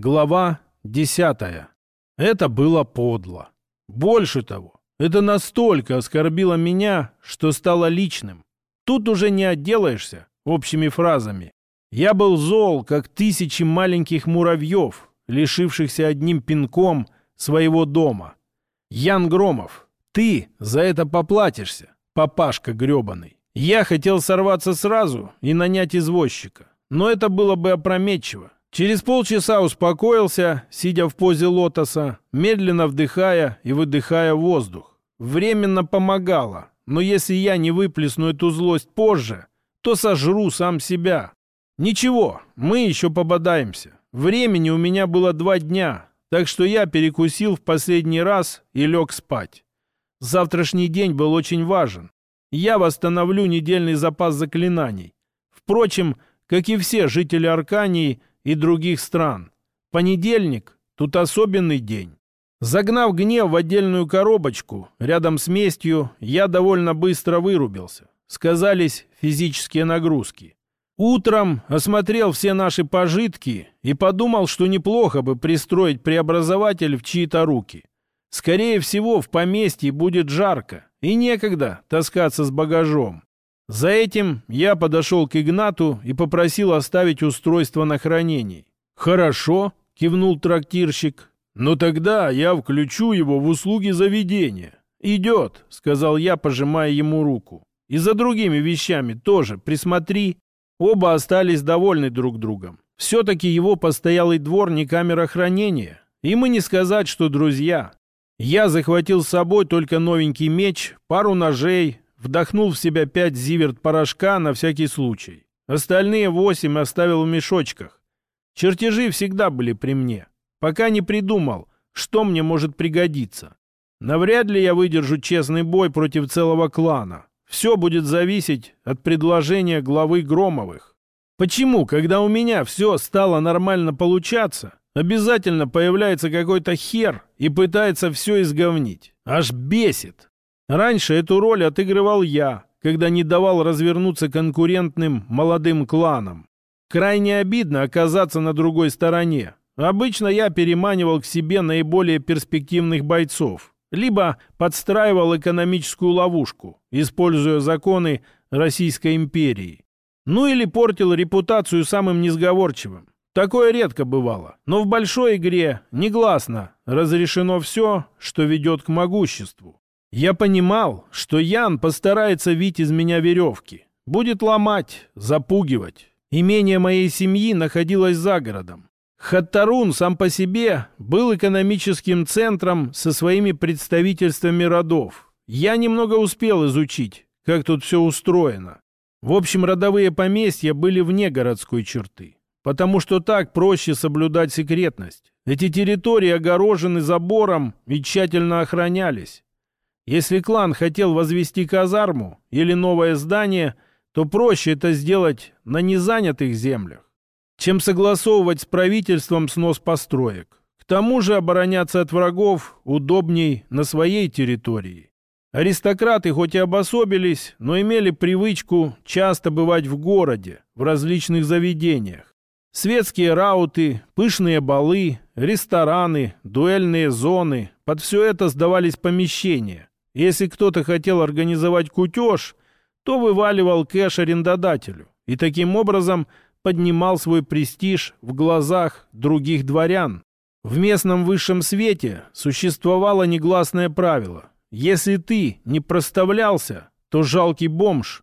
Глава десятая. Это было подло. Больше того, это настолько оскорбило меня, что стало личным. Тут уже не отделаешься общими фразами. Я был зол, как тысячи маленьких муравьев, лишившихся одним пинком своего дома. Ян Громов, ты за это поплатишься, папашка гребаный. Я хотел сорваться сразу и нанять извозчика, но это было бы опрометчиво. Через полчаса успокоился, сидя в позе лотоса, медленно вдыхая и выдыхая воздух. Временно помогало, но если я не выплесну эту злость позже, то сожру сам себя. Ничего, мы еще пободаемся. Времени у меня было два дня, так что я перекусил в последний раз и лег спать. Завтрашний день был очень важен. Я восстановлю недельный запас заклинаний. Впрочем, как и все жители Аркании, и других стран. Понедельник – тут особенный день. Загнав гнев в отдельную коробочку, рядом с местью, я довольно быстро вырубился. Сказались физические нагрузки. Утром осмотрел все наши пожитки и подумал, что неплохо бы пристроить преобразователь в чьи-то руки. Скорее всего, в поместье будет жарко и некогда таскаться с багажом. За этим я подошел к Игнату и попросил оставить устройство на хранении. «Хорошо», — кивнул трактирщик. «Но тогда я включу его в услуги заведения». «Идет», — сказал я, пожимая ему руку. «И за другими вещами тоже присмотри». Оба остались довольны друг другом. Все-таки его постоялый двор не камера хранения. И мы не сказать, что друзья. Я захватил с собой только новенький меч, пару ножей, Вдохнул в себя пять зиверт порошка на всякий случай. Остальные восемь оставил в мешочках. Чертежи всегда были при мне. Пока не придумал, что мне может пригодиться. Навряд ли я выдержу честный бой против целого клана. Все будет зависеть от предложения главы Громовых. Почему, когда у меня все стало нормально получаться, обязательно появляется какой-то хер и пытается все изговнить? Аж бесит. Раньше эту роль отыгрывал я, когда не давал развернуться конкурентным молодым кланам. Крайне обидно оказаться на другой стороне. Обычно я переманивал к себе наиболее перспективных бойцов, либо подстраивал экономическую ловушку, используя законы Российской империи. Ну или портил репутацию самым несговорчивым. Такое редко бывало, но в большой игре негласно разрешено все, что ведет к могуществу. Я понимал, что Ян постарается вить из меня веревки. Будет ломать, запугивать. Имение моей семьи находилось за городом. Хаттарун сам по себе был экономическим центром со своими представительствами родов. Я немного успел изучить, как тут все устроено. В общем, родовые поместья были вне городской черты, потому что так проще соблюдать секретность. Эти территории огорожены забором и тщательно охранялись. Если клан хотел возвести казарму или новое здание, то проще это сделать на незанятых землях, чем согласовывать с правительством снос построек. К тому же обороняться от врагов удобней на своей территории. Аристократы хоть и обособились, но имели привычку часто бывать в городе, в различных заведениях. Светские рауты, пышные балы, рестораны, дуэльные зоны – под все это сдавались помещения, если кто-то хотел организовать кутеж, то вываливал кэш арендодателю и таким образом поднимал свой престиж в глазах других дворян. В местном высшем свете существовало негласное правило. Если ты не проставлялся, то жалкий бомж,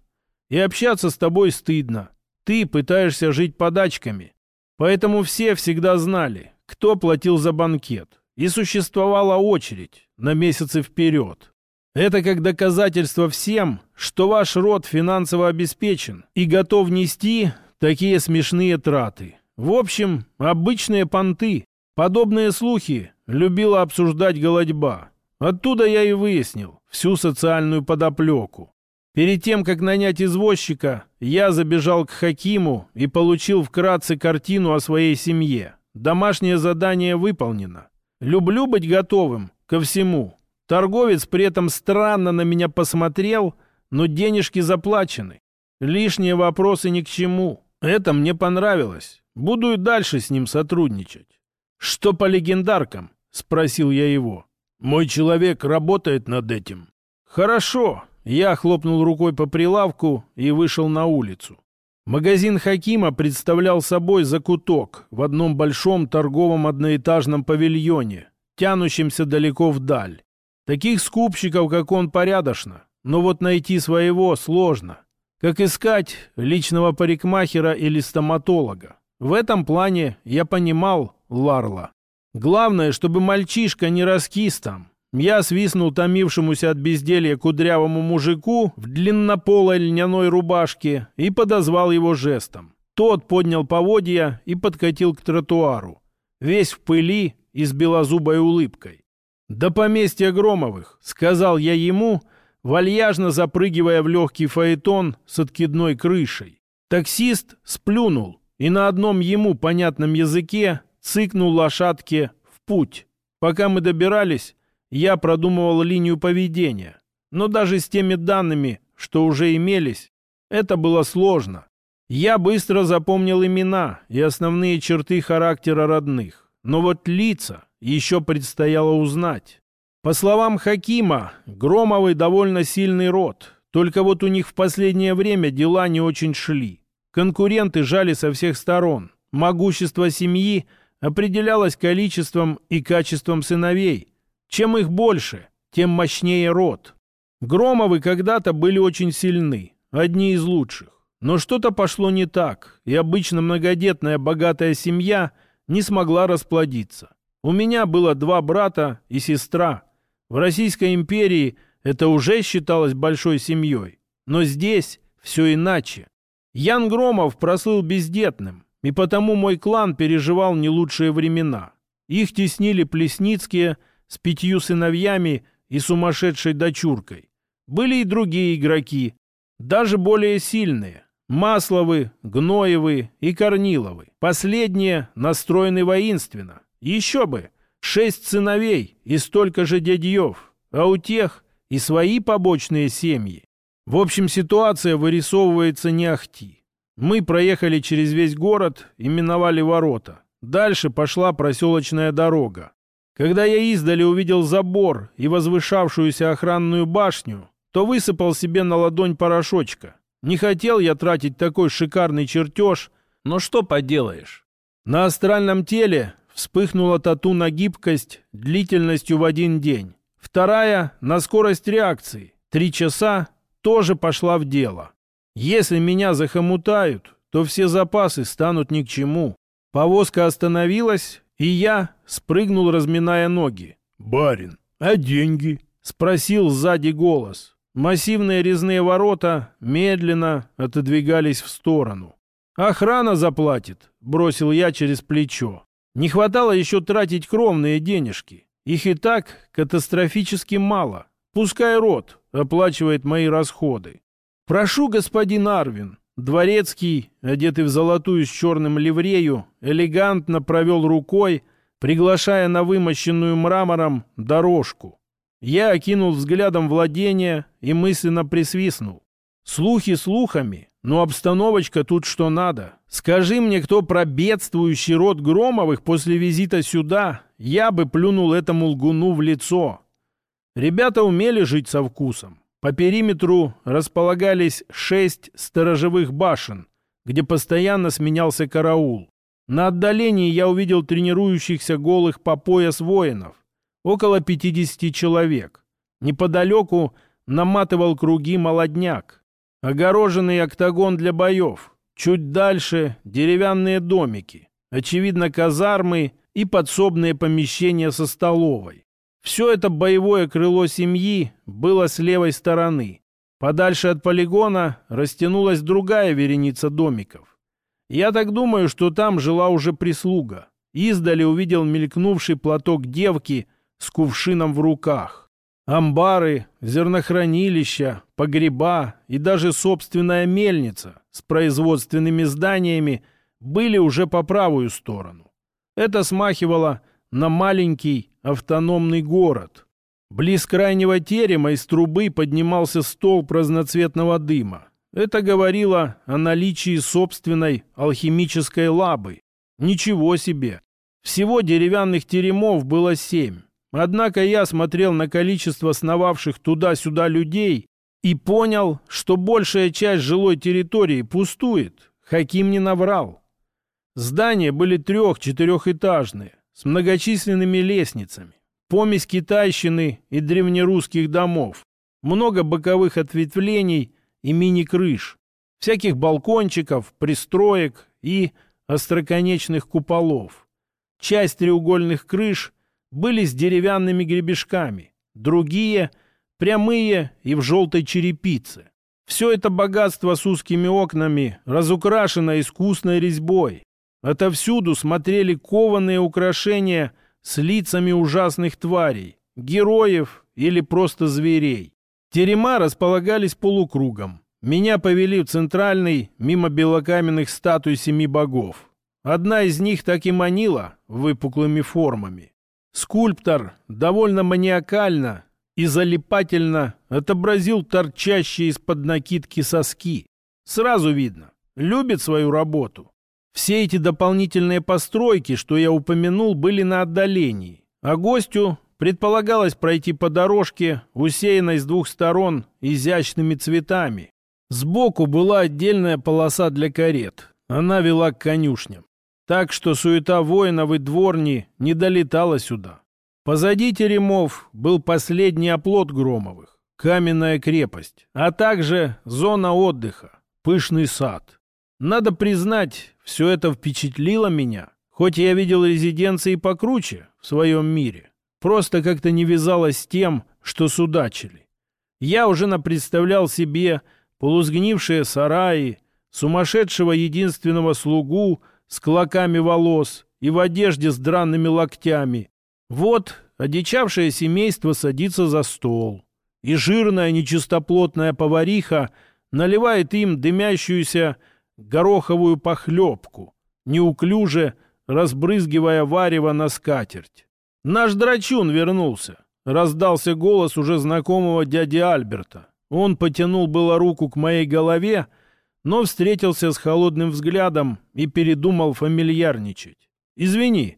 и общаться с тобой стыдно. Ты пытаешься жить подачками. Поэтому все всегда знали, кто платил за банкет. И существовала очередь на месяцы вперед. Это как доказательство всем, что ваш род финансово обеспечен и готов нести такие смешные траты. В общем, обычные понты. Подобные слухи любила обсуждать голодьба. Оттуда я и выяснил всю социальную подоплеку. Перед тем, как нанять извозчика, я забежал к Хакиму и получил вкратце картину о своей семье. Домашнее задание выполнено. Люблю быть готовым ко всему, Торговец при этом странно на меня посмотрел, но денежки заплачены. Лишние вопросы ни к чему. Это мне понравилось. Буду и дальше с ним сотрудничать. «Что по легендаркам?» — спросил я его. «Мой человек работает над этим». «Хорошо». Я хлопнул рукой по прилавку и вышел на улицу. Магазин Хакима представлял собой закуток в одном большом торговом одноэтажном павильоне, тянущемся далеко вдаль. Таких скупщиков, как он, порядочно, но вот найти своего сложно. Как искать личного парикмахера или стоматолога. В этом плане я понимал Ларла. Главное, чтобы мальчишка не раскис там. Я свистнул томившемуся от безделья кудрявому мужику в длиннополой льняной рубашке и подозвал его жестом. Тот поднял поводья и подкатил к тротуару. Весь в пыли и с белозубой улыбкой. «До поместья Громовых», — сказал я ему, вальяжно запрыгивая в легкий фаэтон с откидной крышей. Таксист сплюнул и на одном ему понятном языке цыкнул лошадке в путь. Пока мы добирались, я продумывал линию поведения. Но даже с теми данными, что уже имелись, это было сложно. Я быстро запомнил имена и основные черты характера родных. Но вот лица еще предстояло узнать. По словам Хакима, Громовый довольно сильный род, только вот у них в последнее время дела не очень шли. Конкуренты жали со всех сторон. Могущество семьи определялось количеством и качеством сыновей. Чем их больше, тем мощнее род. Громовы когда-то были очень сильны, одни из лучших. Но что-то пошло не так, и обычно многодетная богатая семья не смогла расплодиться. У меня было два брата и сестра – в Российской империи это уже считалось большой семьей. Но здесь все иначе. Ян Громов прослыл бездетным, и потому мой клан переживал не лучшие времена. Их теснили Плесницкие с пятью сыновьями и сумасшедшей дочуркой. Были и другие игроки, даже более сильные. Масловы, Гноевы и Корниловы. Последние настроены воинственно. Еще бы, Шесть сыновей и столько же дядьев, а у тех и свои побочные семьи. В общем, ситуация вырисовывается не ахти. Мы проехали через весь город и миновали ворота. Дальше пошла проселочная дорога. Когда я издали увидел забор и возвышавшуюся охранную башню, то высыпал себе на ладонь порошочка. Не хотел я тратить такой шикарный чертеж, но что поделаешь. На астральном теле Вспыхнула тату на гибкость длительностью в один день. Вторая — на скорость реакции. Три часа тоже пошла в дело. Если меня захомутают, то все запасы станут ни к чему. Повозка остановилась, и я спрыгнул, разминая ноги. «Барин, а деньги?» — спросил сзади голос. Массивные резные ворота медленно отодвигались в сторону. «Охрана заплатит», — бросил я через плечо. Не хватало еще тратить кровные денежки. Их и так катастрофически мало. Пускай род оплачивает мои расходы. Прошу, господин Арвин. Дворецкий, одетый в золотую с черным ливрею, элегантно провел рукой, приглашая на вымощенную мрамором дорожку. Я окинул взглядом владения и мысленно присвистнул. Слухи слухами, но обстановочка тут что надо. Скажи мне, кто про бедствующий род Громовых после визита сюда, я бы плюнул этому лгуну в лицо. Ребята умели жить со вкусом. По периметру располагались шесть сторожевых башен, где постоянно сменялся караул. На отдалении я увидел тренирующихся голых по пояс воинов. Около 50 человек. Неподалеку наматывал круги молодняк. Огороженный октагон для боев. Чуть дальше деревянные домики. Очевидно, казармы и подсобные помещения со столовой. Все это боевое крыло семьи было с левой стороны. Подальше от полигона растянулась другая вереница домиков. Я так думаю, что там жила уже прислуга. Издали увидел мелькнувший платок девки с кувшином в руках. Амбары, зернохранилища, погреба и даже собственная мельница с производственными зданиями были уже по правую сторону. Это смахивало на маленький автономный город. Близ крайнего терема из трубы поднимался столб разноцветного дыма. Это говорило о наличии собственной алхимической лабы. Ничего себе! Всего деревянных теремов было семь. Однако я смотрел на количество сновавших туда-сюда людей и понял, что большая часть жилой территории пустует. Хаким не наврал. Здания были трех-четырехэтажные, с многочисленными лестницами, помесь китайщины и древнерусских домов, много боковых ответвлений и мини-крыш, всяких балкончиков, пристроек и остроконечных куполов. Часть треугольных крыш были с деревянными гребешками, другие — прямые и в желтой черепице. Все это богатство с узкими окнами разукрашено искусной резьбой. Отовсюду смотрели кованые украшения с лицами ужасных тварей, героев или просто зверей. Терема располагались полукругом. Меня повели в центральный, мимо белокаменных статуй семи богов. Одна из них так и манила выпуклыми формами. Скульптор довольно маниакально и залипательно отобразил торчащие из-под накидки соски. Сразу видно, любит свою работу. Все эти дополнительные постройки, что я упомянул, были на отдалении, а гостю предполагалось пройти по дорожке, усеянной с двух сторон изящными цветами, Сбоку была отдельная полоса для карет. Она вела к конюшням. Так что суета воинов и дворни не долетала сюда. Позади теремов был последний оплот Громовых, каменная крепость, а также зона отдыха, пышный сад. Надо признать, все это впечатлило меня, хоть я видел резиденции покруче в своем мире. Просто как-то не вязалось с тем, что судачили. Я уже напредставлял себе полузгнившие сараи, сумасшедшего единственного слугу с клоками волос и в одежде с дранными локтями. Вот одичавшее семейство садится за стол, и жирная нечистоплотная повариха наливает им дымящуюся гороховую похлебку, неуклюже разбрызгивая варево на скатерть. «Наш драчун вернулся!» — раздался голос уже знакомого дяди Альберта. Он потянул было руку к моей голове, но встретился с холодным взглядом и передумал фамильярничать. «Извини,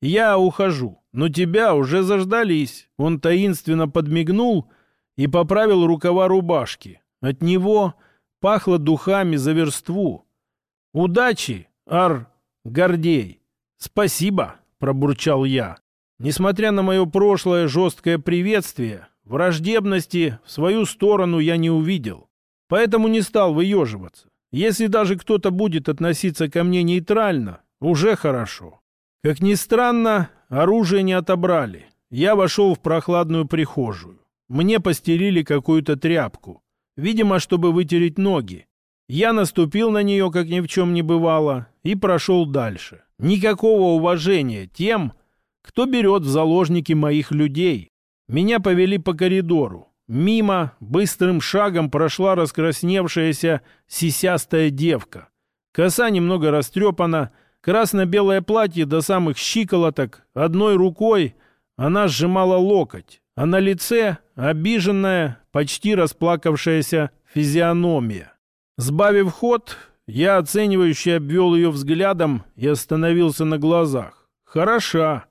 я ухожу, но тебя уже заждались». Он таинственно подмигнул и поправил рукава рубашки. От него пахло духами за верству. «Удачи, Ар Гордей!» «Спасибо!» — пробурчал я. Несмотря на мое прошлое жесткое приветствие, Враждебности в свою сторону я не увидел, поэтому не стал выеживаться. Если даже кто-то будет относиться ко мне нейтрально, уже хорошо. Как ни странно, оружие не отобрали. Я вошел в прохладную прихожую. Мне постелили какую-то тряпку, видимо, чтобы вытереть ноги. Я наступил на нее, как ни в чем не бывало, и прошел дальше. Никакого уважения тем, кто берет в заложники моих людей, меня повели по коридору. Мимо быстрым шагом прошла раскрасневшаяся сисястая девка. Коса немного растрепана, красно-белое платье до самых щиколоток. Одной рукой она сжимала локоть, а на лице обиженная, почти расплакавшаяся физиономия. Сбавив ход, я оценивающе обвел ее взглядом и остановился на глазах. «Хороша!»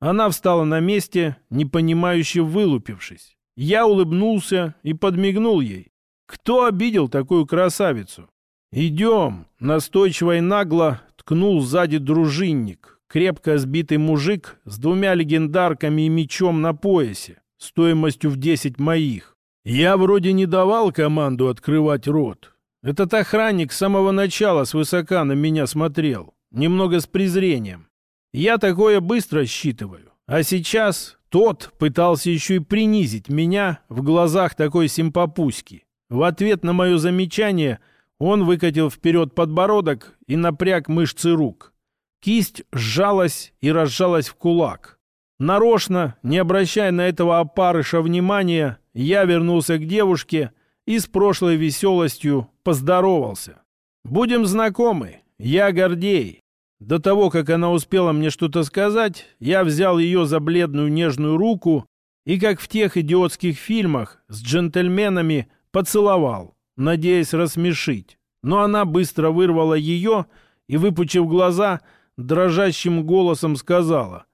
Она встала на месте, непонимающе вылупившись. Я улыбнулся и подмигнул ей. Кто обидел такую красавицу? «Идем!» — настойчиво и нагло ткнул сзади дружинник, крепко сбитый мужик с двумя легендарками и мечом на поясе, стоимостью в десять моих. Я вроде не давал команду открывать рот. Этот охранник с самого начала свысока на меня смотрел, немного с презрением. Я такое быстро считываю. А сейчас тот пытался еще и принизить меня в глазах такой симпапуськи. В ответ на мое замечание он выкатил вперед подбородок и напряг мышцы рук. Кисть сжалась и разжалась в кулак. Нарочно, не обращая на этого опарыша внимания, я вернулся к девушке и с прошлой веселостью поздоровался. «Будем знакомы. Я Гордей. До того, как она успела мне что-то сказать, я взял ее за бледную нежную руку и, как в тех идиотских фильмах, с джентльменами поцеловал, надеясь рассмешить. Но она быстро вырвала ее и, выпучив глаза, дрожащим голосом сказала.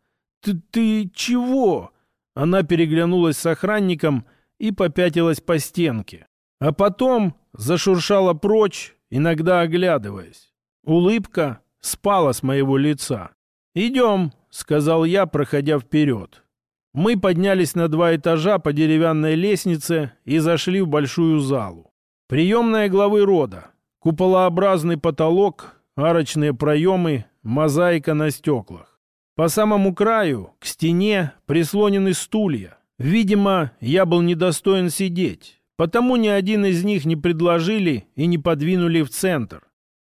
«Ты, ты чего?» Она переглянулась с охранником и попятилась по стенке. А потом зашуршала прочь, иногда оглядываясь. Улыбка спала с моего лица. «Идем», — сказал я, проходя вперед. Мы поднялись на два этажа по деревянной лестнице и зашли в большую залу. Приемная главы рода. Куполообразный потолок, арочные проемы, мозаика на стеклах. По самому краю, к стене, прислонены стулья. Видимо, я был недостоин сидеть, потому ни один из них не предложили и не подвинули в центр.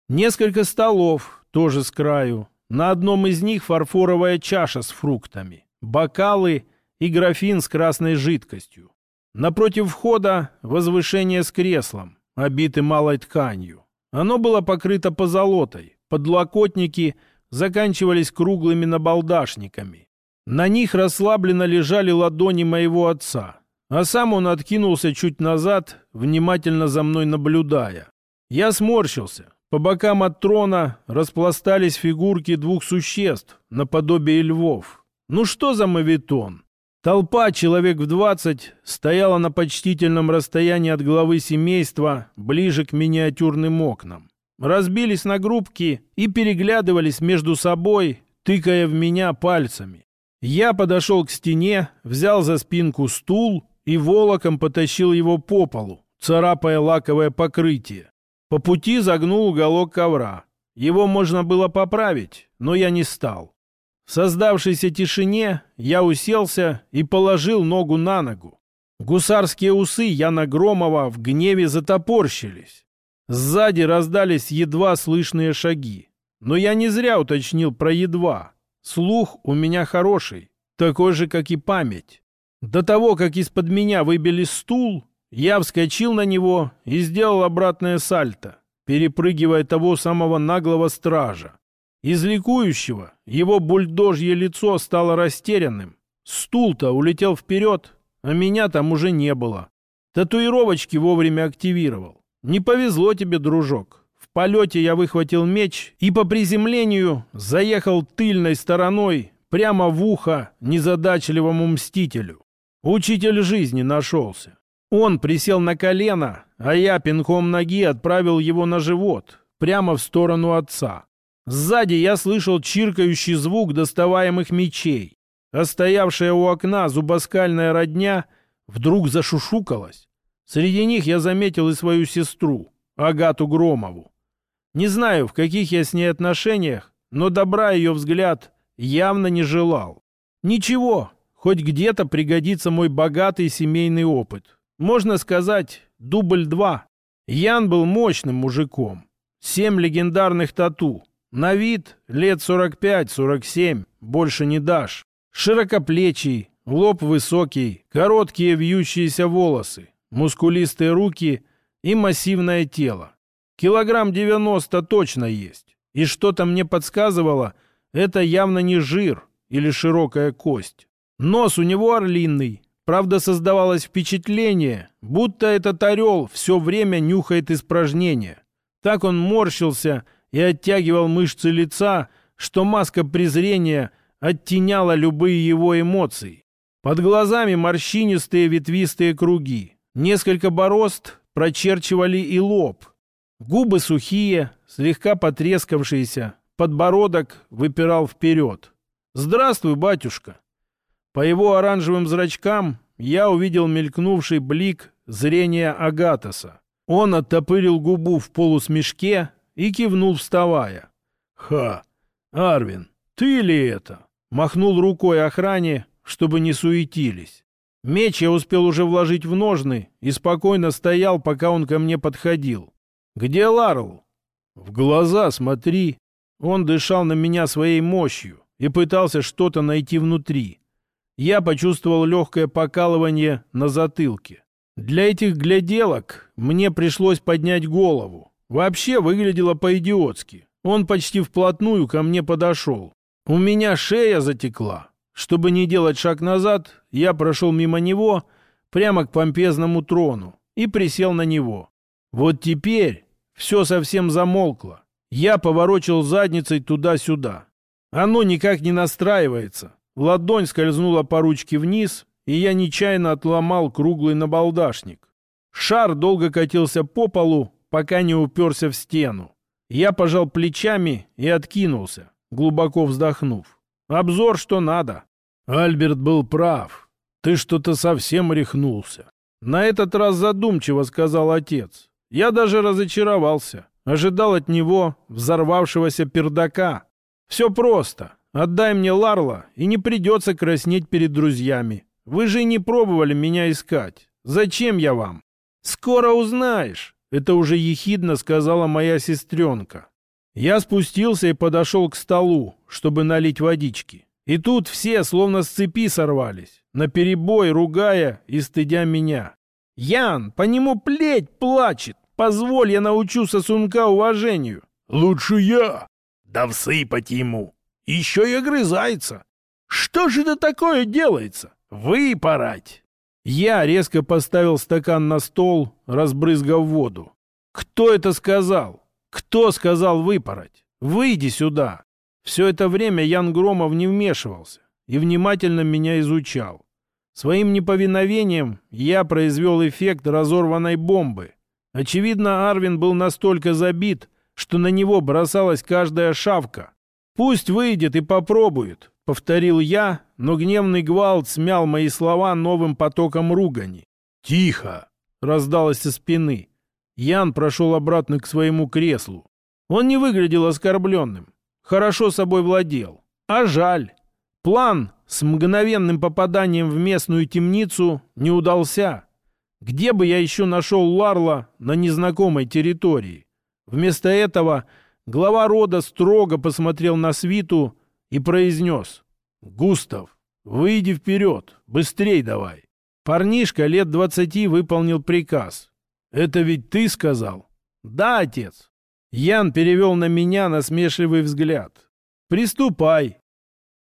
Несколько столов, тоже с краю. На одном из них фарфоровая чаша с фруктами, бокалы и графин с красной жидкостью. Напротив входа возвышение с креслом, обитым малой тканью. Оно было покрыто позолотой, подлокотники заканчивались круглыми набалдашниками. На них расслабленно лежали ладони моего отца, а сам он откинулся чуть назад, внимательно за мной наблюдая. Я сморщился. По бокам от трона распластались фигурки двух существ, наподобие львов. Ну что за мавитон? Толпа, человек в двадцать, стояла на почтительном расстоянии от главы семейства, ближе к миниатюрным окнам. Разбились на группки и переглядывались между собой, тыкая в меня пальцами. Я подошел к стене, взял за спинку стул и волоком потащил его по полу, царапая лаковое покрытие. По пути загнул уголок ковра. Его можно было поправить, но я не стал. В создавшейся тишине я уселся и положил ногу на ногу. Гусарские усы Яна Громова в гневе затопорщились. Сзади раздались едва слышные шаги. Но я не зря уточнил про едва. Слух у меня хороший, такой же, как и память. До того, как из-под меня выбили стул, я вскочил на него и сделал обратное сальто, перепрыгивая того самого наглого стража. Из ликующего его бульдожье лицо стало растерянным. Стул-то улетел вперед, а меня там уже не было. Татуировочки вовремя активировал. Не повезло тебе, дружок. В полете я выхватил меч и по приземлению заехал тыльной стороной прямо в ухо незадачливому мстителю. Учитель жизни нашелся. Он присел на колено, а я пинком ноги отправил его на живот, прямо в сторону отца. Сзади я слышал чиркающий звук доставаемых мечей, а стоявшая у окна зубоскальная родня вдруг зашушукалась. Среди них я заметил и свою сестру, Агату Громову. Не знаю, в каких я с ней отношениях, но добра ее взгляд явно не желал. Ничего, хоть где-то пригодится мой богатый семейный опыт. Можно сказать, дубль два. Ян был мощным мужиком. Семь легендарных тату, на вид лет 45-47, больше не дашь. Широкоплечий, лоб высокий, короткие вьющиеся волосы, мускулистые руки и массивное тело. Килограмм 90 точно есть. И что-то мне подсказывало, это явно не жир или широкая кость. Нос у него орлиный. Правда, создавалось впечатление, будто этот орел все время нюхает испражнения. Так он морщился и оттягивал мышцы лица, что маска презрения оттеняла любые его эмоции. Под глазами морщинистые ветвистые круги. Несколько борозд прочерчивали и лоб. Губы сухие, слегка потрескавшиеся, подбородок выпирал вперед. «Здравствуй, батюшка!» По его оранжевым зрачкам я увидел мелькнувший блик зрения Агатоса. Он оттопырил губу в полусмешке и кивнул, вставая. «Ха! Арвин, ты ли это?» Махнул рукой охране, чтобы не суетились. Меч я успел уже вложить в ножны и спокойно стоял, пока он ко мне подходил. «Где Ларл?» «В глаза смотри!» Он дышал на меня своей мощью и пытался что-то найти внутри. Я почувствовал легкое покалывание на затылке. Для этих гляделок мне пришлось поднять голову. Вообще выглядело по-идиотски. Он почти вплотную ко мне подошел. У меня шея затекла. Чтобы не делать шаг назад, я прошел мимо него прямо к помпезному трону и присел на него. Вот теперь все совсем замолкло. Я поворочил задницей туда-сюда. Оно никак не настраивается. Ладонь скользнула по ручке вниз, и я нечаянно отломал круглый набалдашник. Шар долго катился по полу, пока не уперся в стену. Я пожал плечами и откинулся, глубоко вздохнув. Обзор что надо. Альберт был прав. Ты что-то совсем рехнулся. На этот раз задумчиво сказал отец. Я даже разочаровался. Ожидал от него взорвавшегося пердака. Все просто. Отдай мне Ларла, и не придется краснеть перед друзьями. Вы же не пробовали меня искать. Зачем я вам? Скоро узнаешь. Это уже ехидно сказала моя сестренка. Я спустился и подошел к столу, чтобы налить водички. И тут все словно с цепи сорвались, наперебой ругая и стыдя меня. «Ян, по нему плеть плачет! Позволь, я научу сосунка уважению!» «Лучше я!» «Да всыпать ему!» «Еще и огрызается!» «Что же это такое делается? Выпороть!» Я резко поставил стакан на стол, разбрызгав воду. «Кто это сказал? Кто сказал выпороть? Выйди сюда!» Все это время Ян Громов не вмешивался и внимательно меня изучал. Своим неповиновением я произвел эффект разорванной бомбы. Очевидно, Арвин был настолько забит, что на него бросалась каждая шавка. «Пусть выйдет и попробует», — повторил я, но гневный гвалт смял мои слова новым потоком ругани. «Тихо!» — раздалось со спины. Ян прошел обратно к своему креслу. Он не выглядел оскорбленным. Хорошо собой владел. А жаль. План с мгновенным попаданием в местную темницу не удался. Где бы я еще нашел Ларла на незнакомой территории? Вместо этого глава рода строго посмотрел на свиту и произнес. «Густав, выйди вперед, быстрей давай». Парнишка лет двадцати выполнил приказ. «Это ведь ты сказал?» «Да, отец». Ян перевел на меня насмешливый взгляд. «Приступай.